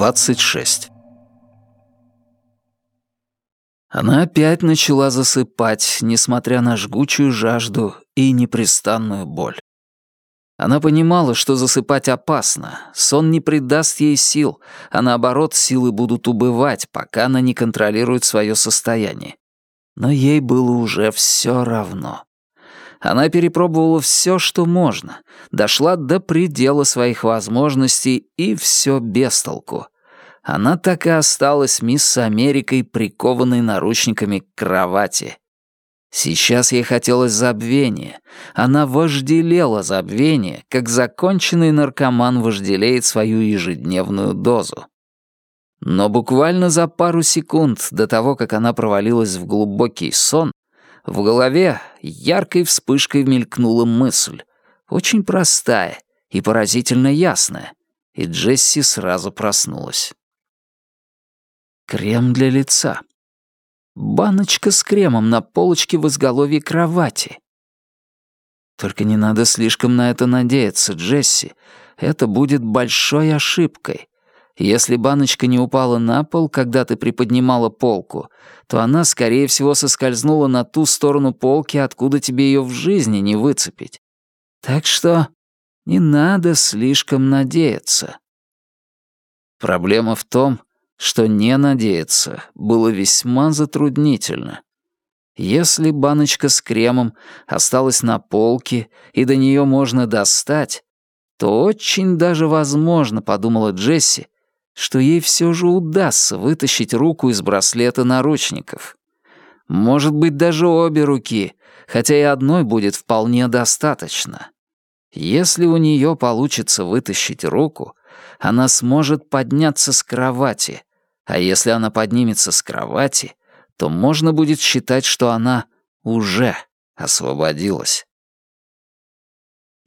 26. Она опять начала засыпать, несмотря на жгучую жажду и непрестанную боль. Она понимала, что засыпать опасно, сон не придаст ей сил, а наоборот, силы будут убывать, пока она не контролирует свое состояние. Но ей было уже все равно. Она перепробовала все, что можно, дошла до предела своих возможностей, и все без толку. Она так и осталась мисс Америкой, прикованной наручниками к кровати. Сейчас ей хотелось забвения. Она вожделела забвение, как законченный наркоман вожделеет свою ежедневную дозу. Но буквально за пару секунд до того, как она провалилась в глубокий сон, в голове яркой вспышкой мелькнула мысль, очень простая и поразительно ясная, и Джесси сразу проснулась. Крем для лица. Баночка с кремом на полочке в изголовье кровати. Только не надо слишком на это надеяться, Джесси. Это будет большой ошибкой. Если баночка не упала на пол, когда ты приподнимала полку, то она, скорее всего, соскользнула на ту сторону полки, откуда тебе ее в жизни не выцепить. Так что не надо слишком надеяться. Проблема в том, что не надеяться было весьма затруднительно. Если баночка с кремом осталась на полке и до нее можно достать, то очень даже возможно, подумала Джесси, что ей все же удастся вытащить руку из браслета наручников. Может быть, даже обе руки, хотя и одной будет вполне достаточно. Если у нее получится вытащить руку, она сможет подняться с кровати, а если она поднимется с кровати, то можно будет считать, что она уже освободилась.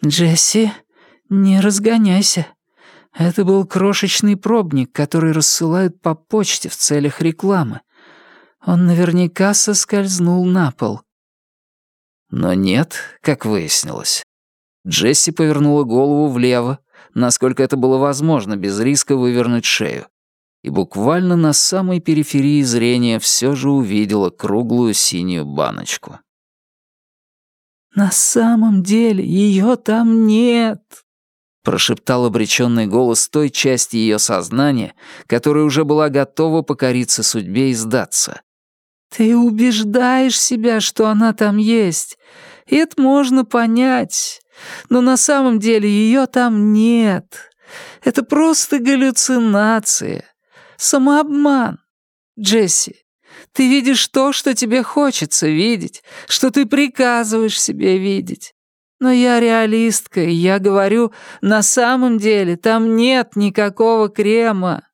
«Джесси, не разгоняйся», это был крошечный пробник, который рассылают по почте в целях рекламы. Он наверняка соскользнул на пол. Но нет, как выяснилось. Джесси повернула голову влево, насколько это было возможно, без риска вывернуть шею. И буквально на самой периферии зрения все же увидела круглую синюю баночку. «На самом деле ее там нет», прошептал обреченный голос той части ее сознания, которая уже была готова покориться судьбе и сдаться. «Ты убеждаешь себя, что она там есть, и это можно понять, но на самом деле ее там нет. Это просто галлюцинация, самообман. Джесси, ты видишь то, что тебе хочется видеть, что ты приказываешь себе видеть. Но я реалистка, и я говорю, на самом деле там нет никакого крема».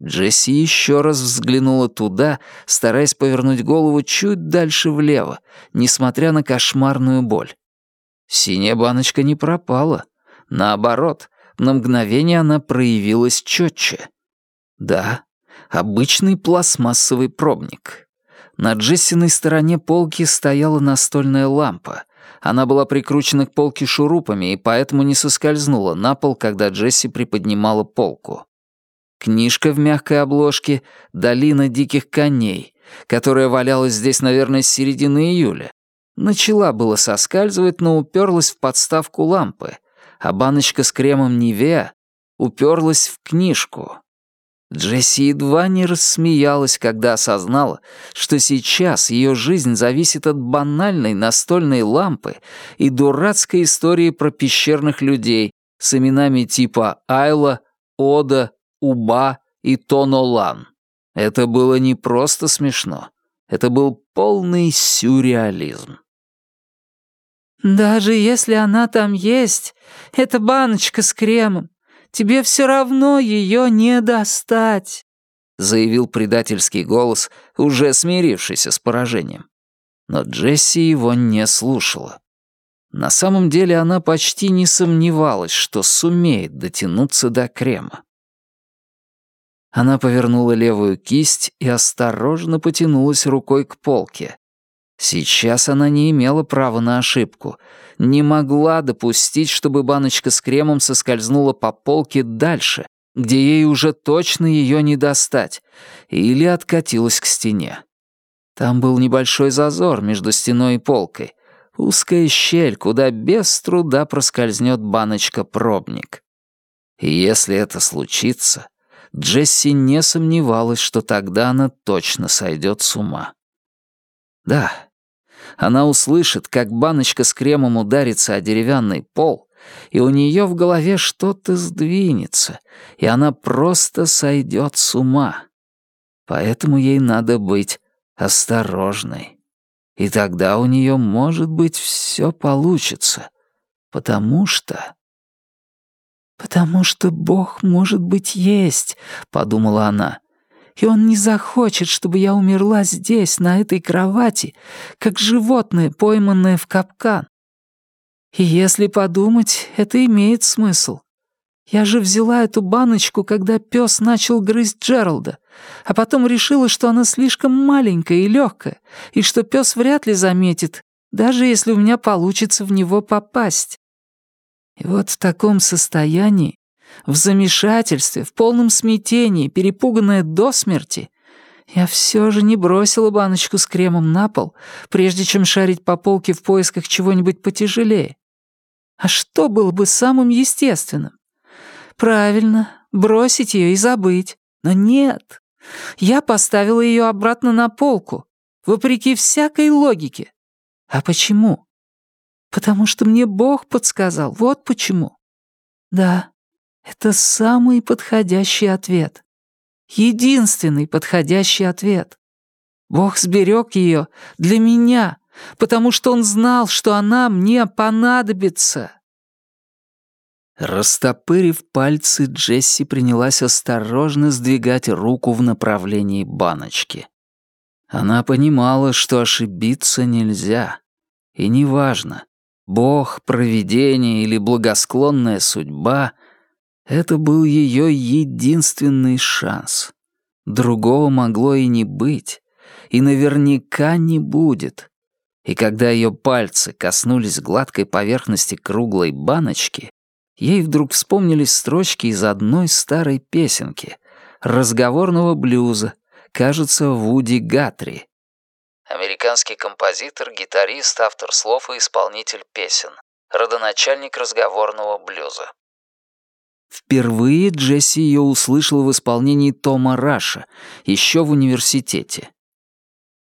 Джесси еще раз взглянула туда, стараясь повернуть голову чуть дальше влево, несмотря на кошмарную боль. Синяя баночка не пропала. Наоборот, на мгновение она проявилась четче. Да, обычный пластмассовый пробник. На Джессиной стороне полки стояла настольная лампа. Она была прикручена к полке шурупами и поэтому не соскользнула на пол, когда Джесси приподнимала полку. Книжка в мягкой обложке «Долина диких коней», которая валялась здесь, наверное, с середины июля. Начала было соскальзывать, но уперлась в подставку лампы, а баночка с кремом Нивеа уперлась в книжку. Джесси едва не рассмеялась, когда осознала, что сейчас ее жизнь зависит от банальной настольной лампы и дурацкой истории про пещерных людей с именами типа Айла, Ода, Уба и Тонолан. Это было не просто смешно. Это был полный сюрреализм. «Даже если она там есть, это баночка с кремом. Тебе все равно ее не достать», — заявил предательский голос, уже смирившийся с поражением. Но Джесси его не слушала. На самом деле она почти не сомневалась, что сумеет дотянуться до крема. Она повернула левую кисть и осторожно потянулась рукой к полке. Сейчас она не имела права на ошибку, не могла допустить, чтобы баночка с кремом соскользнула по полке дальше, где ей уже точно ее не достать, или откатилась к стене. Там был небольшой зазор между стеной и полкой, узкая щель, куда без труда проскользнет баночка-пробник. И если это случится, Джесси не сомневалась, что тогда она точно сойдет с ума. Да, она услышит, как баночка с кремом ударится о деревянный пол, и у нее в голове что-то сдвинется, и она просто сойдет с ума. Поэтому ей надо быть осторожной. И тогда у нее, может быть, все получится. Потому что... «Потому что Бог, может быть, есть», — подумала она. «И Он не захочет, чтобы я умерла здесь, на этой кровати, как животное, пойманное в капкан. И если подумать, это имеет смысл. Я же взяла эту баночку, когда пес начал грызть Джералда, а потом решила, что она слишком маленькая и легкая, и что пес вряд ли заметит, даже если у меня получится в него попасть. И вот в таком состоянии, в замешательстве, в полном смятении, перепуганная до смерти, я все же не бросила баночку с кремом на пол, прежде чем шарить по полке в поисках чего-нибудь потяжелее. А что было бы самым естественным? Правильно, бросить ее и забыть. Но нет. Я поставила ее обратно на полку, вопреки всякой логике. А почему? Потому что мне Бог подсказал, вот почему. Да, это самый подходящий ответ. Единственный подходящий ответ. Бог сберег ее для меня, потому что Он знал, что она мне понадобится. Растопырив пальцы, Джесси принялась осторожно сдвигать руку в направлении баночки. Она понимала, что ошибиться нельзя. И неважно, Бог, провидение или благосклонная судьба — это был ее единственный шанс. Другого могло и не быть, и наверняка не будет. И когда ее пальцы коснулись гладкой поверхности круглой баночки, ей вдруг вспомнились строчки из одной старой песенки, разговорного блюза, кажется, Вуди Гатри. Американский композитор, гитарист, автор слов и исполнитель песен. Родоначальник разговорного блюза. Впервые Джесси ее услышала в исполнении Тома Раша, еще в университете.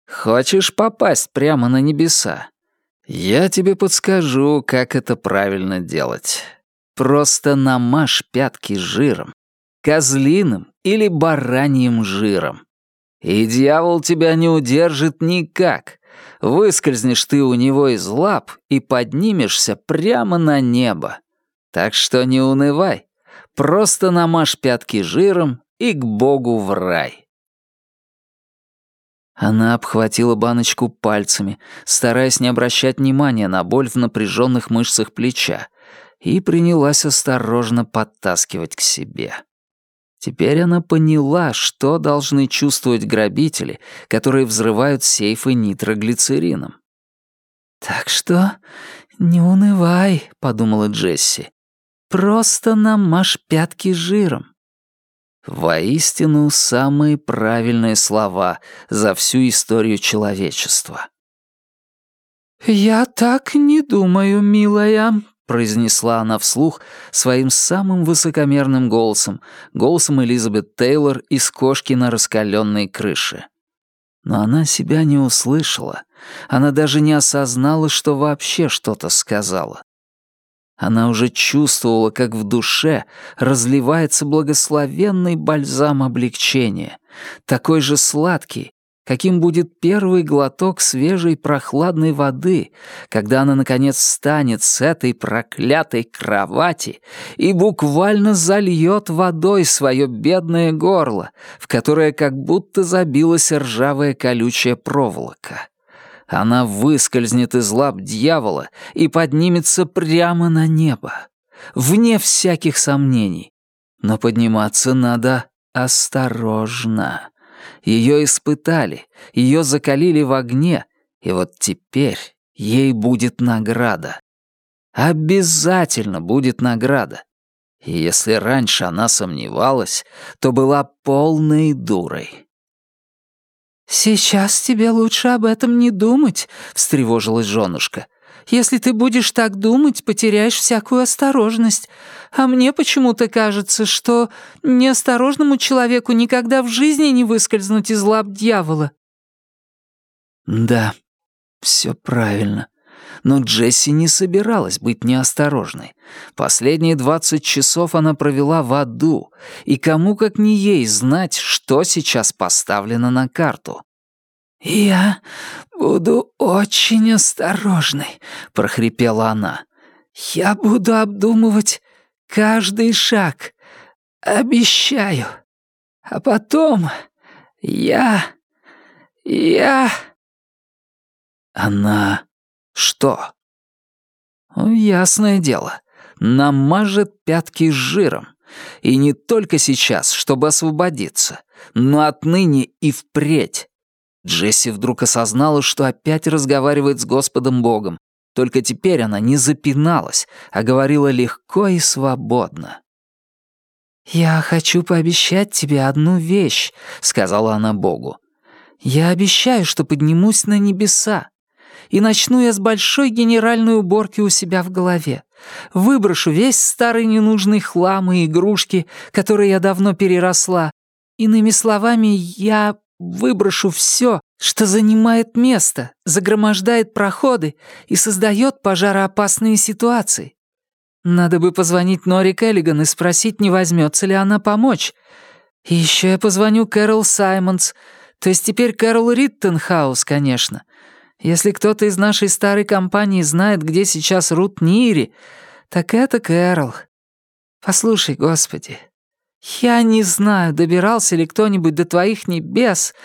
«Хочешь попасть прямо на небеса? Я тебе подскажу, как это правильно делать. Просто намажь пятки жиром, козлиным или бараньим жиром. И дьявол тебя не удержит никак. Выскользнешь ты у него из лап и поднимешься прямо на небо. Так что не унывай. Просто намажь пятки жиром и к Богу в рай. Она обхватила баночку пальцами, стараясь не обращать внимания на боль в напряженных мышцах плеча, и принялась осторожно подтаскивать к себе. Теперь она поняла, что должны чувствовать грабители, которые взрывают сейфы нитроглицерином. «Так что не унывай», — подумала Джесси. «Просто намажь пятки жиром». Воистину, самые правильные слова за всю историю человечества. «Я так не думаю, милая», произнесла она вслух своим самым высокомерным голосом, голосом Элизабет Тейлор из «Кошки на раскаленной крыше». Но она себя не услышала. Она даже не осознала, что вообще что-то сказала. Она уже чувствовала, как в душе разливается благословенный бальзам облегчения, такой же сладкий, каким будет первый глоток свежей прохладной воды, когда она, наконец, встанет с этой проклятой кровати и буквально зальет водой свое бедное горло, в которое как будто забилась ржавая колючая проволока. Она выскользнет из лап дьявола и поднимется прямо на небо, вне всяких сомнений. Но подниматься надо осторожно. Ее испытали, ее закалили в огне, и вот теперь ей будет награда. Обязательно будет награда. И если раньше она сомневалась, то была полной дурой. «Сейчас тебе лучше об этом не думать», — встревожилась женушка. «Если ты будешь так думать, потеряешь всякую осторожность. А мне почему-то кажется, что неосторожному человеку никогда в жизни не выскользнуть из лап дьявола». «Да, все правильно. Но Джесси не собиралась быть неосторожной. Последние двадцать часов она провела в аду, и кому как не ей знать, что сейчас поставлено на карту. «Я буду очень осторожной», — прохрипела она. «Я буду обдумывать каждый шаг. Обещаю. А потом я... я...» Она что? Ясное дело, намажет пятки жиром. И не только сейчас, чтобы освободиться, но отныне и впредь. Джесси вдруг осознала, что опять разговаривает с Господом Богом. Только теперь она не запиналась, а говорила легко и свободно. «Я хочу пообещать тебе одну вещь», — сказала она Богу. «Я обещаю, что поднимусь на небеса и начну я с большой генеральной уборки у себя в голове. Выброшу весь старый ненужный хлам и игрушки, которые я давно переросла. Иными словами, я выброшу все, что занимает место, загромождает проходы и создает пожароопасные ситуации. Надо бы позвонить Нори Келлиган и спросить, не возьмется ли она помочь. И еще я позвоню Кэрол Саймонс, то есть теперь Кэрол Риттенхаус, конечно. Если кто-то из нашей старой компании знает, где сейчас Рут Нири, так это Кэрол. Послушай, Господи, я не знаю, добирался ли кто-нибудь до твоих небес,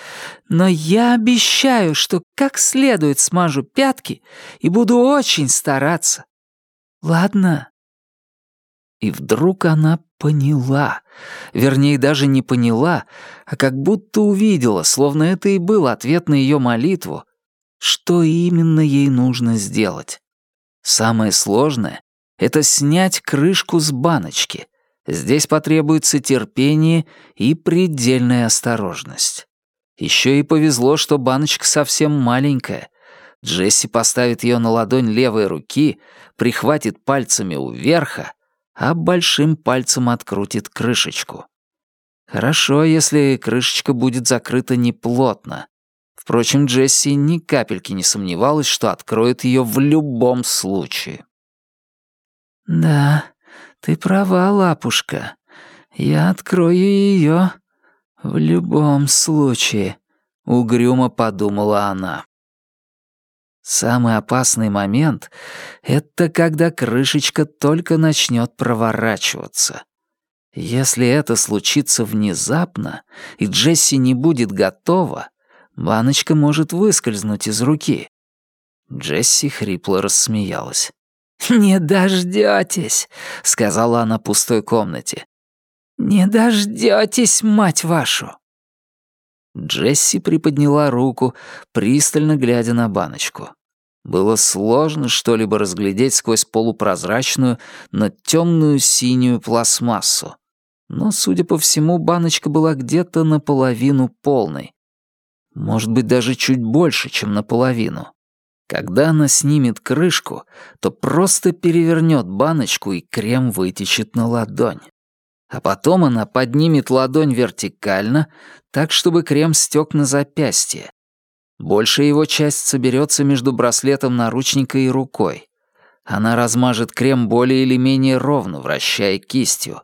но я обещаю, что как следует смажу пятки и буду очень стараться. Ладно?» И вдруг она поняла. Вернее, даже не поняла, а как будто увидела, словно это и был ответ на ее молитву, что именно ей нужно сделать. Самое сложное — это снять крышку с баночки. Здесь потребуется терпение и предельная осторожность. Еще и повезло, что баночка совсем маленькая. Джесси поставит ее на ладонь левой руки, прихватит пальцами у верха, а большим пальцем открутит крышечку. Хорошо, если крышечка будет закрыта неплотно. Впрочем, Джесси ни капельки не сомневалась, что откроет ее в любом случае. «Да, ты права, лапушка. Я открою ее в любом случае», — угрюмо подумала она. Самый опасный момент — это когда крышечка только начнет проворачиваться. Если это случится внезапно, и Джесси не будет готова, Баночка может выскользнуть из руки. Джесси хрипло рассмеялась. «Не дождётесь», — сказала она пустой комнате. «Не дождётесь, мать вашу!» Джесси приподняла руку, пристально глядя на баночку. Было сложно что-либо разглядеть сквозь полупрозрачную, но темную синюю пластмассу. Но, судя по всему, баночка была где-то наполовину полной может быть, даже чуть больше, чем наполовину. Когда она снимет крышку, то просто перевернет баночку, и крем вытечет на ладонь. А потом она поднимет ладонь вертикально, так, чтобы крем стек на запястье. Большая его часть соберется между браслетом наручника и рукой. Она размажет крем более или менее ровно, вращая кистью.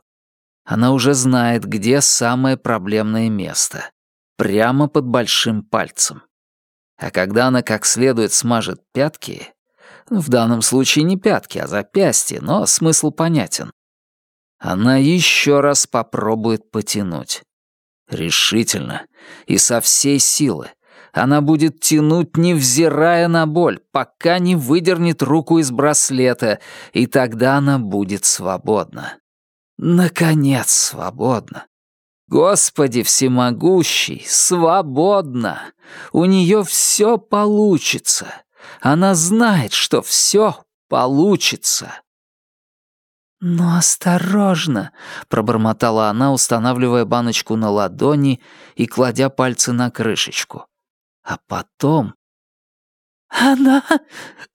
Она уже знает, где самое проблемное место прямо под большим пальцем. А когда она как следует смажет пятки, ну, в данном случае не пятки, а запястье, но смысл понятен, она еще раз попробует потянуть. Решительно и со всей силы. Она будет тянуть, невзирая на боль, пока не выдернет руку из браслета, и тогда она будет свободна. Наконец свободна. Господи всемогущий, свободна! У нее все получится. Она знает, что все получится. «Ну, осторожно!» — пробормотала она, устанавливая баночку на ладони и кладя пальцы на крышечку. А потом... «Она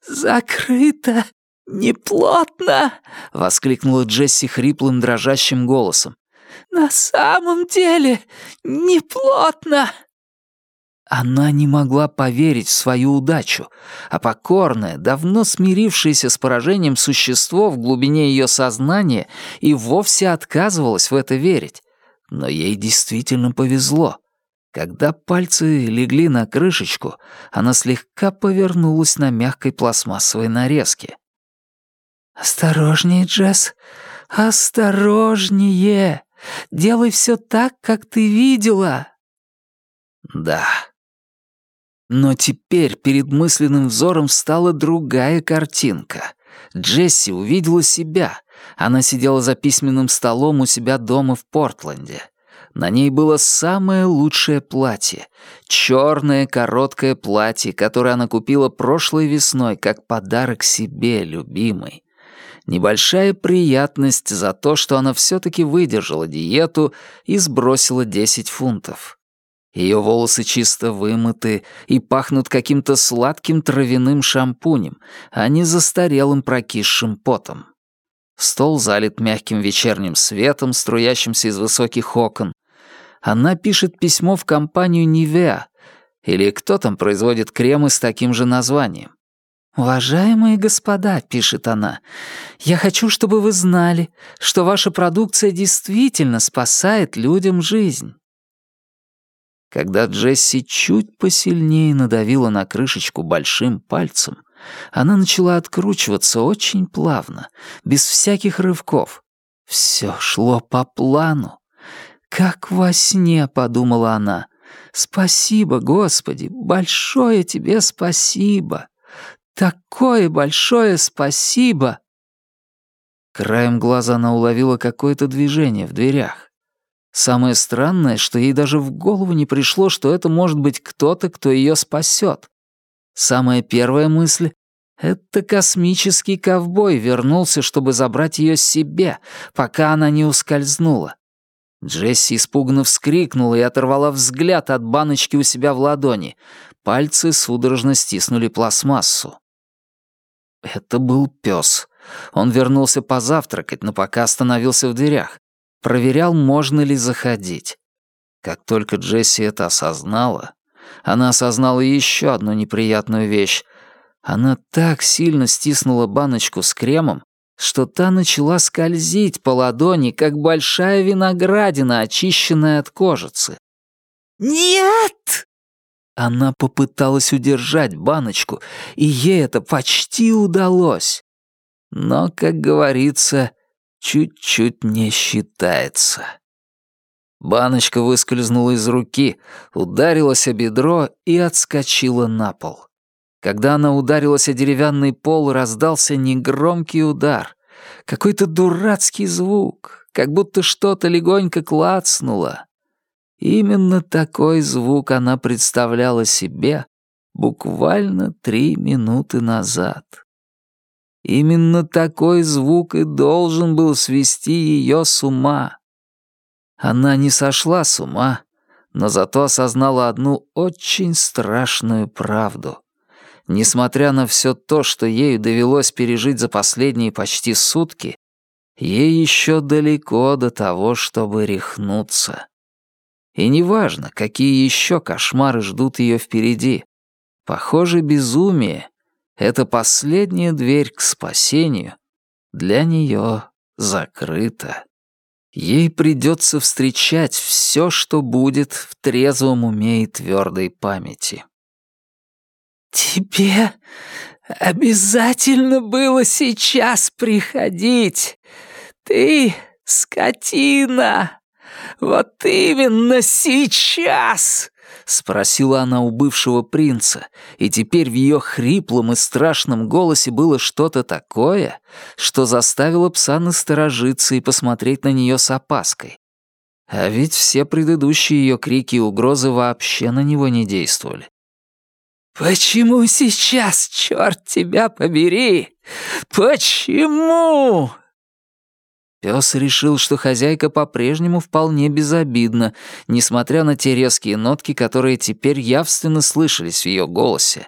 закрыта неплотно!» — воскликнула Джесси хриплым дрожащим голосом. «На самом деле неплотно!» Она не могла поверить в свою удачу, а покорное, давно смирившееся с поражением существо в глубине ее сознания и вовсе отказывалась в это верить. Но ей действительно повезло. Когда пальцы легли на крышечку, она слегка повернулась на мягкой пластмассовой нарезке. «Осторожнее, Джесс, осторожнее! Делай все так, как ты видела!» Да, но теперь перед мысленным взором встала другая картинка. Джесси увидела себя. Она сидела за письменным столом у себя дома в Портленде. На ней было самое лучшее платье. Черное короткое платье, которое она купила прошлой весной как подарок себе, любимой. Небольшая приятность за то, что она все-таки выдержала диету и сбросила 10 фунтов. Ее волосы чисто вымыты и пахнут каким-то сладким травяным шампунем, а не застарелым прокисшим потом. Стол залит мягким вечерним светом, струящимся из высоких окон. Она пишет письмо в компанию «Нивеа», или кто там производит кремы с таким же названием. «Уважаемые господа», — пишет она, — «я хочу, чтобы вы знали, что ваша продукция действительно спасает людям жизнь. Когда Джесси чуть посильнее надавила на крышечку большим пальцем, она начала откручиваться очень плавно, без всяких рывков. Все шло по плану. «Как во сне», — подумала она. «Спасибо, Господи, большое тебе спасибо! Такое большое спасибо!» Краем глаза она уловила какое-то движение в дверях. Самое странное, что ей даже в голову не пришло, что это может быть кто-то, кто ее спасет. Самая первая мысль — это космический ковбой вернулся, чтобы забрать ее себе, пока она не ускользнула. Джесси испуганно вскрикнула и оторвала взгляд от баночки у себя в ладони. Пальцы судорожно стиснули пластмассу. Это был пес. Он вернулся позавтракать, но пока остановился в дверях. Проверял, можно ли заходить. Как только Джесси это осознала, она осознала еще одну неприятную вещь. Она так сильно стиснула баночку с кремом, что та начала скользить по ладони, как большая виноградина, очищенная от кожицы. «Нет!» Она попыталась удержать баночку, и ей это почти удалось. Но, как говорится, чуть-чуть не считается. Баночка выскользнула из руки, ударилась о бедро и отскочила на пол. Когда она ударилась о деревянный пол, раздался негромкий удар. Какой-то дурацкий звук, как будто что-то легонько клацнуло. Именно такой звук она представляла себе буквально три минуты назад. Именно такой звук и должен был свести ее с ума. Она не сошла с ума, но зато осознала одну очень страшную правду. Несмотря на все то, что ею довелось пережить за последние почти сутки, ей еще далеко до того, чтобы рехнуться. И неважно, какие еще кошмары ждут ее впереди. Похоже, безумие эта последняя дверь к спасению для нее закрыта. Ей придется встречать все, что будет в трезвом уме и твердой памяти. «Тебе обязательно было сейчас приходить. Ты скотина! Вот именно сейчас!» — спросила она у бывшего принца, и теперь в ее хриплом и страшном голосе было что-то такое, что заставило пса насторожиться и посмотреть на нее с опаской. А ведь все предыдущие ее крики и угрозы вообще на него не действовали. «Почему сейчас, черт тебя побери? Почему?» Пес решил, что хозяйка по-прежнему вполне безобидна, несмотря на те резкие нотки, которые теперь явственно слышались в ее голосе.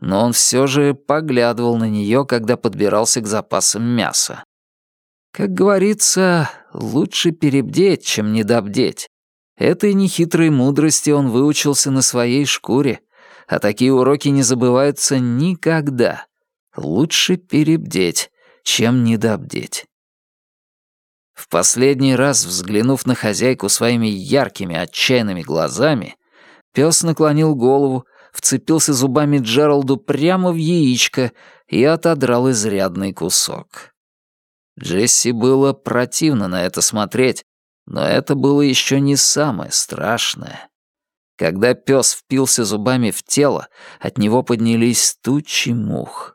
Но он все же поглядывал на нее, когда подбирался к запасам мяса. Как говорится, лучше перебдеть, чем недобдеть. Этой нехитрой мудрости он выучился на своей шкуре, а такие уроки не забываются никогда. Лучше перебдеть, чем недобдеть. В последний раз, взглянув на хозяйку своими яркими, отчаянными глазами, пес наклонил голову, вцепился зубами Джералду прямо в яичко и отодрал изрядный кусок. Джесси было противно на это смотреть, но это было еще не самое страшное. Когда пес впился зубами в тело, от него поднялись тучи мух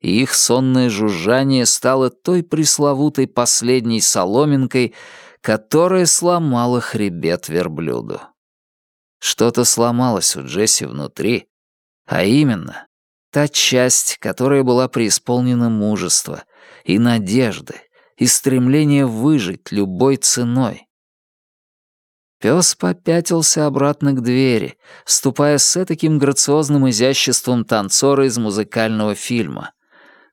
и их сонное жужжание стало той пресловутой последней соломинкой, которая сломала хребет верблюду. Что-то сломалось у Джесси внутри, а именно та часть, которая была преисполнена мужества и надежды, и стремления выжить любой ценой. Пес попятился обратно к двери, ступая с таким грациозным изяществом танцора из музыкального фильма.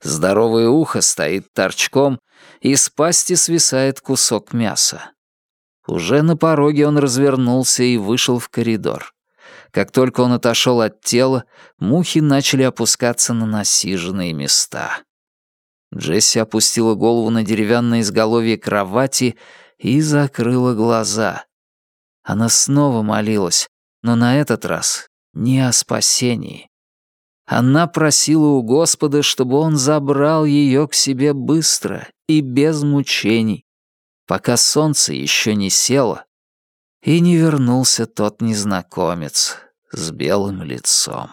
Здоровое ухо стоит торчком, и с пасти свисает кусок мяса. Уже на пороге он развернулся и вышел в коридор. Как только он отошел от тела, мухи начали опускаться на насиженные места. Джесси опустила голову на деревянное изголовье кровати и закрыла глаза. Она снова молилась, но на этот раз не о спасении. Она просила у Господа, чтобы он забрал ее к себе быстро и без мучений, пока солнце еще не село, и не вернулся тот незнакомец с белым лицом.